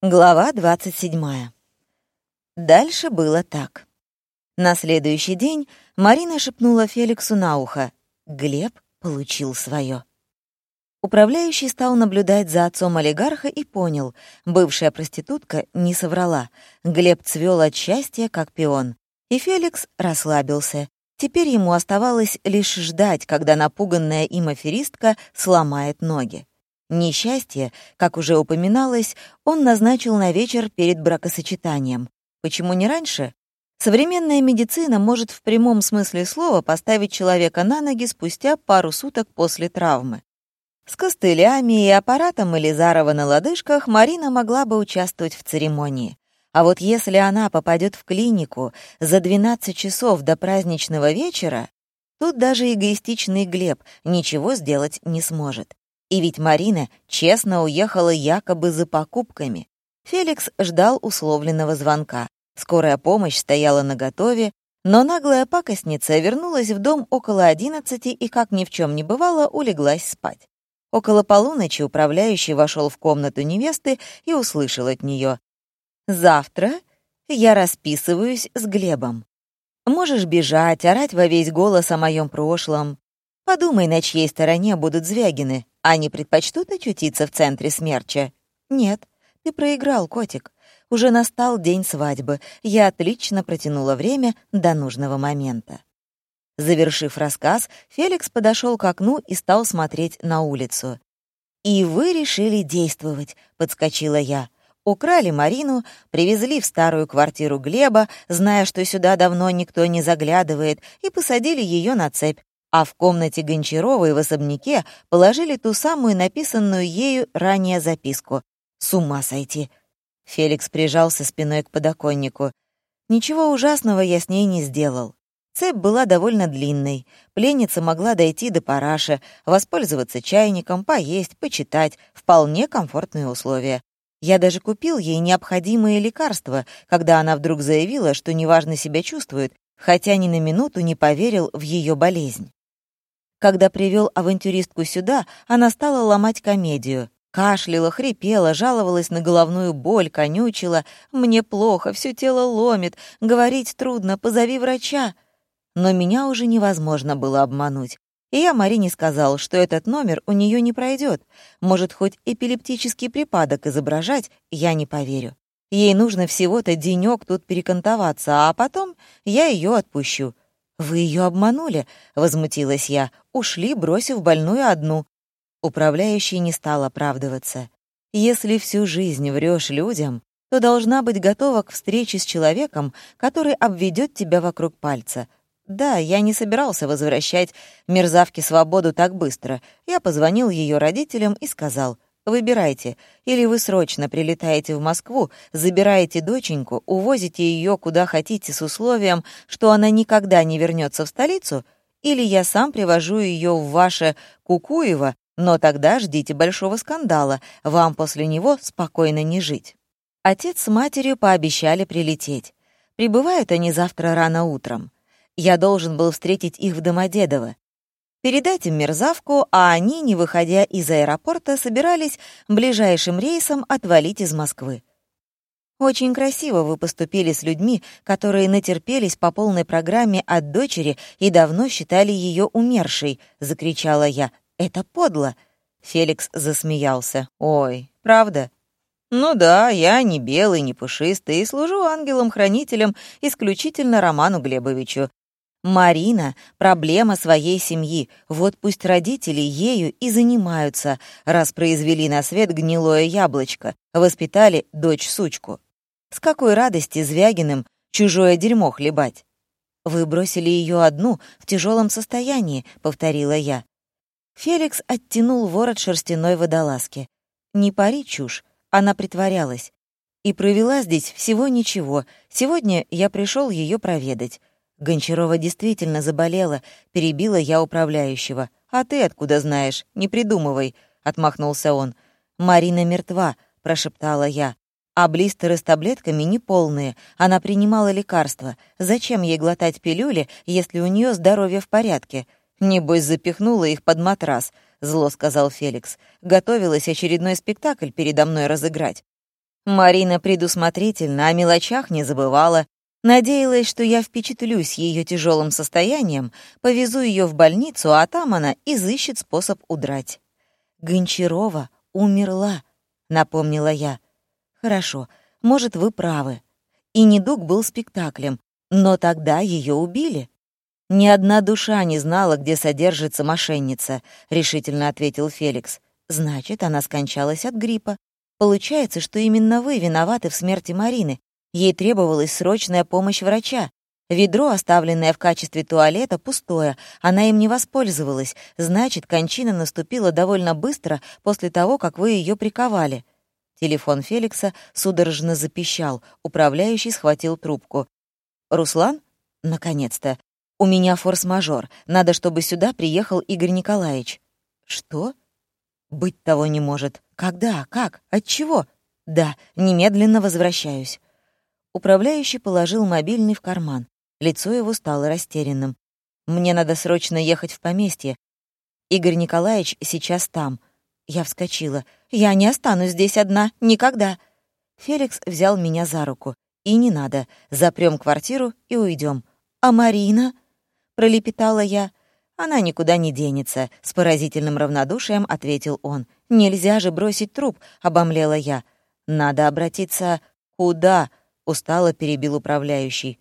Глава 27. Дальше было так. На следующий день Марина шепнула Феликсу на ухо. Глеб получил свое. Управляющий стал наблюдать за отцом олигарха и понял, бывшая проститутка не соврала. Глеб цвел от счастья, как пион. И Феликс расслабился. Теперь ему оставалось лишь ждать, когда напуганная им аферистка сломает ноги. Несчастье, как уже упоминалось, он назначил на вечер перед бракосочетанием. Почему не раньше? Современная медицина может в прямом смысле слова поставить человека на ноги спустя пару суток после травмы. С костылями и аппаратом Элизарова на лодыжках Марина могла бы участвовать в церемонии. А вот если она попадет в клинику за 12 часов до праздничного вечера, тут даже эгоистичный Глеб ничего сделать не сможет. И ведь Марина честно уехала якобы за покупками. Феликс ждал условленного звонка. Скорая помощь стояла наготове, но наглая пакостница вернулась в дом около одиннадцати и, как ни в чем не бывало, улеглась спать. Около полуночи управляющий вошел в комнату невесты и услышал от нее: «Завтра я расписываюсь с Глебом. Можешь бежать, орать во весь голос о моем прошлом. Подумай, на чьей стороне будут Звягины. Они предпочтут очутиться в центре смерча? Нет, ты проиграл, котик. Уже настал день свадьбы. Я отлично протянула время до нужного момента. Завершив рассказ, Феликс подошел к окну и стал смотреть на улицу. «И вы решили действовать», — подскочила я. Украли Марину, привезли в старую квартиру Глеба, зная, что сюда давно никто не заглядывает, и посадили ее на цепь а в комнате Гончаровой в особняке положили ту самую написанную ею ранее записку. С ума сойти. Феликс прижался спиной к подоконнику. Ничего ужасного я с ней не сделал. Цепь была довольно длинной. Пленница могла дойти до параша, воспользоваться чайником, поесть, почитать. Вполне комфортные условия. Я даже купил ей необходимые лекарства, когда она вдруг заявила, что неважно себя чувствует, хотя ни на минуту не поверил в ее болезнь. Когда привел авантюристку сюда, она стала ломать комедию. Кашляла, хрипела, жаловалась на головную боль, конючила. «Мне плохо, все тело ломит, говорить трудно, позови врача». Но меня уже невозможно было обмануть. И я Марине сказал, что этот номер у нее не пройдет. Может, хоть эпилептический припадок изображать, я не поверю. Ей нужно всего-то денек тут перекантоваться, а потом я ее отпущу. «Вы ее обманули», — возмутилась я. «Ушли, бросив больную одну». Управляющий не стал оправдываться. «Если всю жизнь врешь людям, то должна быть готова к встрече с человеком, который обведет тебя вокруг пальца. Да, я не собирался возвращать мерзавке свободу так быстро. Я позвонил ее родителям и сказал — Выбирайте. Или вы срочно прилетаете в Москву, забираете доченьку, увозите ее куда хотите с условием, что она никогда не вернется в столицу, или я сам привожу ее в ваше Кукуево, но тогда ждите большого скандала, вам после него спокойно не жить. Отец с матерью пообещали прилететь. Прибывают они завтра рано утром. Я должен был встретить их в Домодедово передать им мерзавку, а они, не выходя из аэропорта, собирались ближайшим рейсом отвалить из Москвы. Очень красиво вы поступили с людьми, которые натерпелись по полной программе от дочери и давно считали ее умершей, закричала я. Это подло. Феликс засмеялся. Ой, правда? Ну да, я не белый, не пушистый и служу ангелом-хранителем исключительно Роману Глебовичу. Марина — проблема своей семьи. Вот пусть родители ею и занимаются, раз произвели на свет гнилое яблочко, воспитали дочь-сучку. С какой радости Звягиным чужое дерьмо хлебать? «Вы бросили ее одну, в тяжелом состоянии», — повторила я. Феликс оттянул ворот шерстяной водолазки. «Не пари чушь», она притворялась. И провела здесь всего ничего. Сегодня я пришел ее проведать. Гончарова действительно заболела, перебила я управляющего. «А ты откуда знаешь? Не придумывай», — отмахнулся он. «Марина мертва», — прошептала я. «А блистеры с таблетками неполные. Она принимала лекарства. Зачем ей глотать пилюли, если у нее здоровье в порядке?» «Небось, запихнула их под матрас», — зло сказал Феликс. «Готовилась очередной спектакль передо мной разыграть. Марина предусмотрительно о мелочах не забывала, надеялась, что я впечатлюсь ее тяжелым состоянием, повезу ее в больницу, а там она изыщет способ удрать. Гончарова умерла, напомнила я. Хорошо, может, вы правы. И недуг был спектаклем, но тогда ее убили. Ни одна душа не знала, где содержится мошенница, решительно ответил Феликс. Значит, она скончалась от гриппа. Получается, что именно вы виноваты в смерти Марины. Ей требовалась срочная помощь врача. Ведро, оставленное в качестве туалета, пустое, она им не воспользовалась, значит, кончина наступила довольно быстро после того, как вы ее приковали. Телефон Феликса судорожно запищал, управляющий схватил трубку. «Руслан? Наконец-то. У меня форс-мажор. Надо, чтобы сюда приехал Игорь Николаевич». «Что?» «Быть того не может. Когда? Как? От чего?» «Да, немедленно возвращаюсь». Управляющий положил мобильный в карман. Лицо его стало растерянным. «Мне надо срочно ехать в поместье. Игорь Николаевич сейчас там». Я вскочила. «Я не останусь здесь одна. Никогда». Феликс взял меня за руку. «И не надо. Запрем квартиру и уйдем. «А Марина?» — пролепетала я. «Она никуда не денется», — с поразительным равнодушием ответил он. «Нельзя же бросить труп», — обомлела я. «Надо обратиться...» «Куда?» — устало перебил управляющий.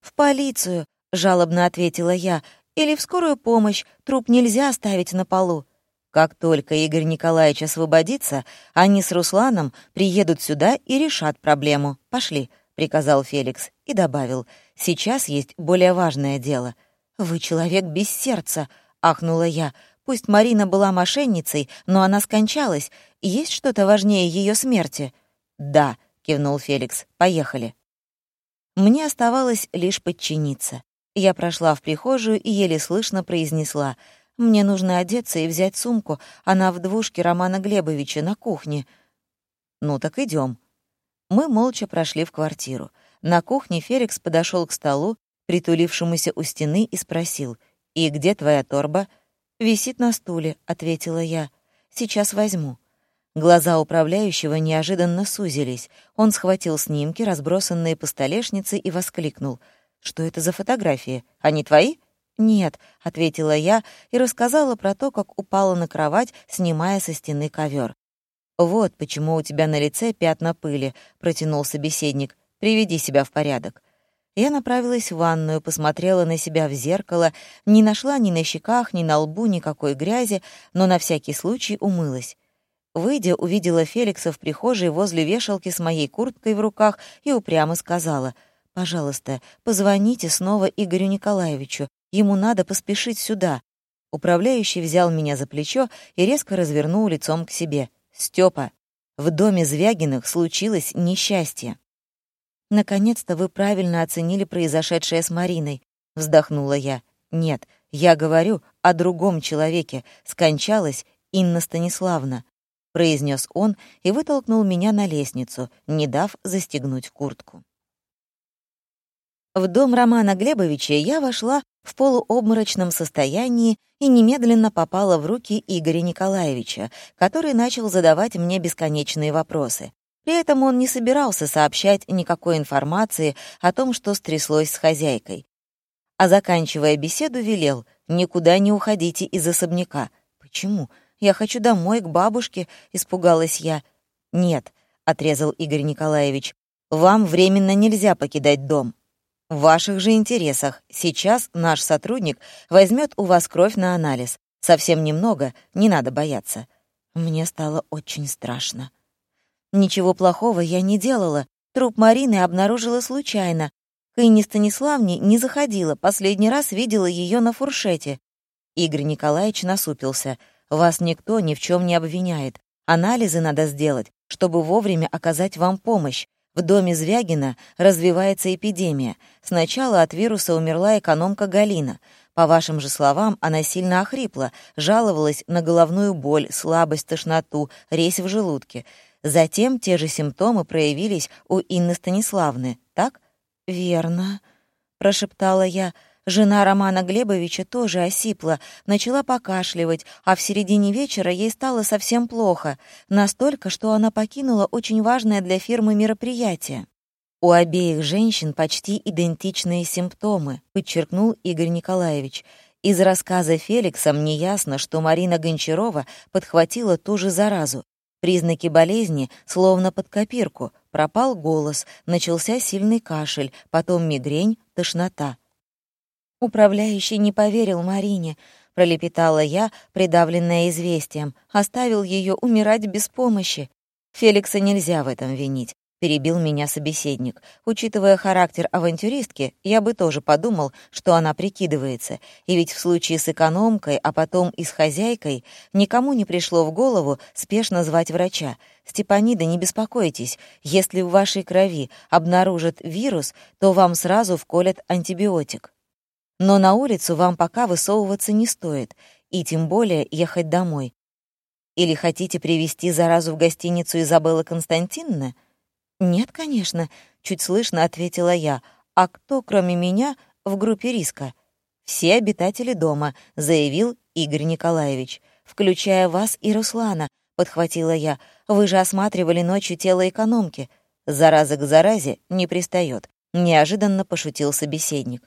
«В полицию», — жалобно ответила я. «Или в скорую помощь. Труп нельзя оставить на полу». Как только Игорь Николаевич освободится, они с Русланом приедут сюда и решат проблему. Пошли, приказал Феликс и добавил: "Сейчас есть более важное дело. «Вы человек без сердца», — ахнула я. «Пусть Марина была мошенницей, но она скончалась. Есть что-то важнее ее смерти?» «Да», — кивнул Феликс. «Поехали». Мне оставалось лишь подчиниться. Я прошла в прихожую и еле слышно произнесла. «Мне нужно одеться и взять сумку. Она в двушке Романа Глебовича на кухне». «Ну так идем. Мы молча прошли в квартиру. На кухне Феликс подошел к столу, притулившемуся у стены, и спросил, «И где твоя торба?» «Висит на стуле», — ответила я. «Сейчас возьму». Глаза управляющего неожиданно сузились. Он схватил снимки, разбросанные по столешнице, и воскликнул. «Что это за фотографии? Они твои?» «Нет», — ответила я и рассказала про то, как упала на кровать, снимая со стены ковер. «Вот почему у тебя на лице пятна пыли», — протянул собеседник. «Приведи себя в порядок». Я направилась в ванную, посмотрела на себя в зеркало, не нашла ни на щеках, ни на лбу никакой грязи, но на всякий случай умылась. Выйдя, увидела Феликса в прихожей возле вешалки с моей курткой в руках и упрямо сказала, «Пожалуйста, позвоните снова Игорю Николаевичу, ему надо поспешить сюда». Управляющий взял меня за плечо и резко развернул лицом к себе. «Стёпа, в доме Звягиных случилось несчастье». «Наконец-то вы правильно оценили произошедшее с Мариной», — вздохнула я. «Нет, я говорю о другом человеке. Скончалась Инна Станиславна», — произнес он и вытолкнул меня на лестницу, не дав застегнуть куртку. В дом Романа Глебовича я вошла в полуобморочном состоянии и немедленно попала в руки Игоря Николаевича, который начал задавать мне бесконечные вопросы. При этом он не собирался сообщать никакой информации о том, что стряслось с хозяйкой. А заканчивая беседу, велел «Никуда не уходите из особняка». «Почему? Я хочу домой, к бабушке», — испугалась я. «Нет», — отрезал Игорь Николаевич, «вам временно нельзя покидать дом. В ваших же интересах сейчас наш сотрудник возьмет у вас кровь на анализ. Совсем немного, не надо бояться». Мне стало очень страшно. Ничего плохого я не делала. Труп Марины обнаружила случайно. К Инне Станиславне не заходила, последний раз видела ее на фуршете. Игорь Николаевич насупился. «Вас никто ни в чем не обвиняет. Анализы надо сделать, чтобы вовремя оказать вам помощь. В доме Звягина развивается эпидемия. Сначала от вируса умерла экономка Галина. По вашим же словам, она сильно охрипла, жаловалась на головную боль, слабость, тошноту, резь в желудке. Затем те же симптомы проявились у Инны Станиславны, так? «Верно», — прошептала я. Жена Романа Глебовича тоже осипла, начала покашливать, а в середине вечера ей стало совсем плохо, настолько, что она покинула очень важное для фирмы мероприятие. У обеих женщин почти идентичные симптомы, подчеркнул Игорь Николаевич. Из рассказа Феликса мне ясно, что Марина Гончарова подхватила ту же заразу. Признаки болезни словно под копирку. Пропал голос, начался сильный кашель, потом мигрень, тошнота. Управляющий не поверил Марине, пролепетала я, придавленная известием, оставил ее умирать без помощи. Феликса нельзя в этом винить. Перебил меня собеседник. Учитывая характер авантюристки, я бы тоже подумал, что она прикидывается. И ведь в случае с экономкой, а потом и с хозяйкой, никому не пришло в голову спешно звать врача. Степанида, не беспокойтесь. Если в вашей крови обнаружат вирус, то вам сразу вколят антибиотик. Но на улицу вам пока высовываться не стоит, и тем более ехать домой. Или хотите привезти заразу в гостиницу Изабелла Константиновна? Нет, конечно, чуть слышно ответила я. А кто, кроме меня, в группе риска? Все обитатели дома, заявил Игорь Николаевич, включая вас и Руслана, подхватила я. Вы же осматривали ночью тело экономки. Зараза к заразе не пристает. Неожиданно пошутил собеседник.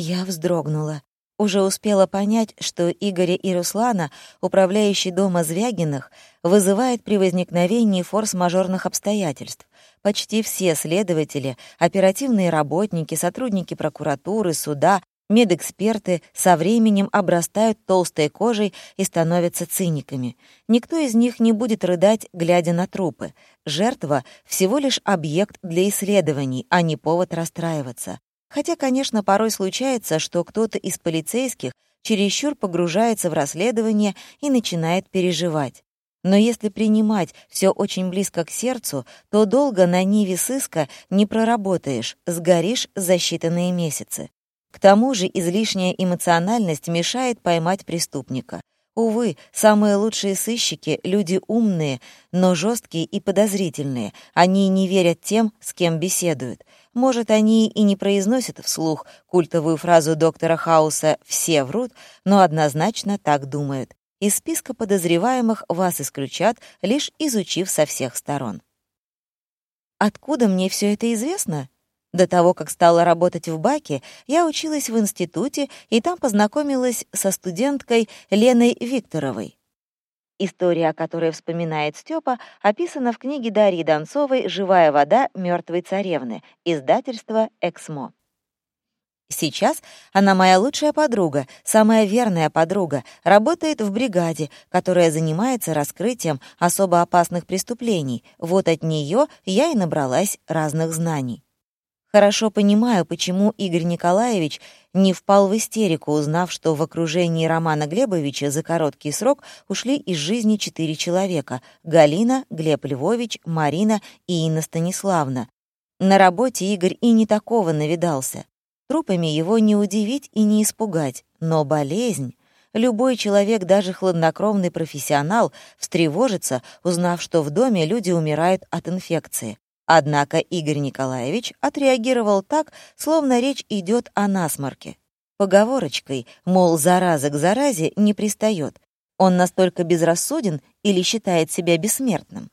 Я вздрогнула. Уже успела понять, что Игоря и Руслана, управляющий дома Звягиных, вызывает при возникновении форс-мажорных обстоятельств. Почти все следователи, оперативные работники, сотрудники прокуратуры, суда, медэксперты со временем обрастают толстой кожей и становятся циниками. Никто из них не будет рыдать, глядя на трупы. Жертва — всего лишь объект для исследований, а не повод расстраиваться. Хотя, конечно, порой случается, что кто-то из полицейских чересчур погружается в расследование и начинает переживать. Но если принимать все очень близко к сердцу, то долго на ниве сыска не проработаешь, сгоришь за считанные месяцы. К тому же излишняя эмоциональность мешает поймать преступника. Увы, самые лучшие сыщики — люди умные, но жесткие и подозрительные. Они не верят тем, с кем беседуют. Может, они и не произносят вслух культовую фразу доктора Хауса «все врут», но однозначно так думают. Из списка подозреваемых вас исключат, лишь изучив со всех сторон. Откуда мне все это известно? До того, как стала работать в БАКе, я училась в институте и там познакомилась со студенткой Леной Викторовой. История, о которой вспоминает Степа, описана в книге Дарьи Донцовой «Живая вода мертвой царевны», издательство «Эксмо». Сейчас она моя лучшая подруга, самая верная подруга, работает в бригаде, которая занимается раскрытием особо опасных преступлений. Вот от нее я и набралась разных знаний. Хорошо понимаю, почему Игорь Николаевич не впал в истерику, узнав, что в окружении Романа Глебовича за короткий срок ушли из жизни четыре человека — Галина, Глеб Львович, Марина и Инна Станиславна. На работе Игорь и не такого навидался. Трупами его не удивить и не испугать, но болезнь... Любой человек, даже хладнокровный профессионал, встревожится, узнав, что в доме люди умирают от инфекции. Однако Игорь Николаевич отреагировал так, словно речь идет о насморке. Поговорочкой, мол, зараза к заразе не пристает. Он настолько безрассуден или считает себя бессмертным?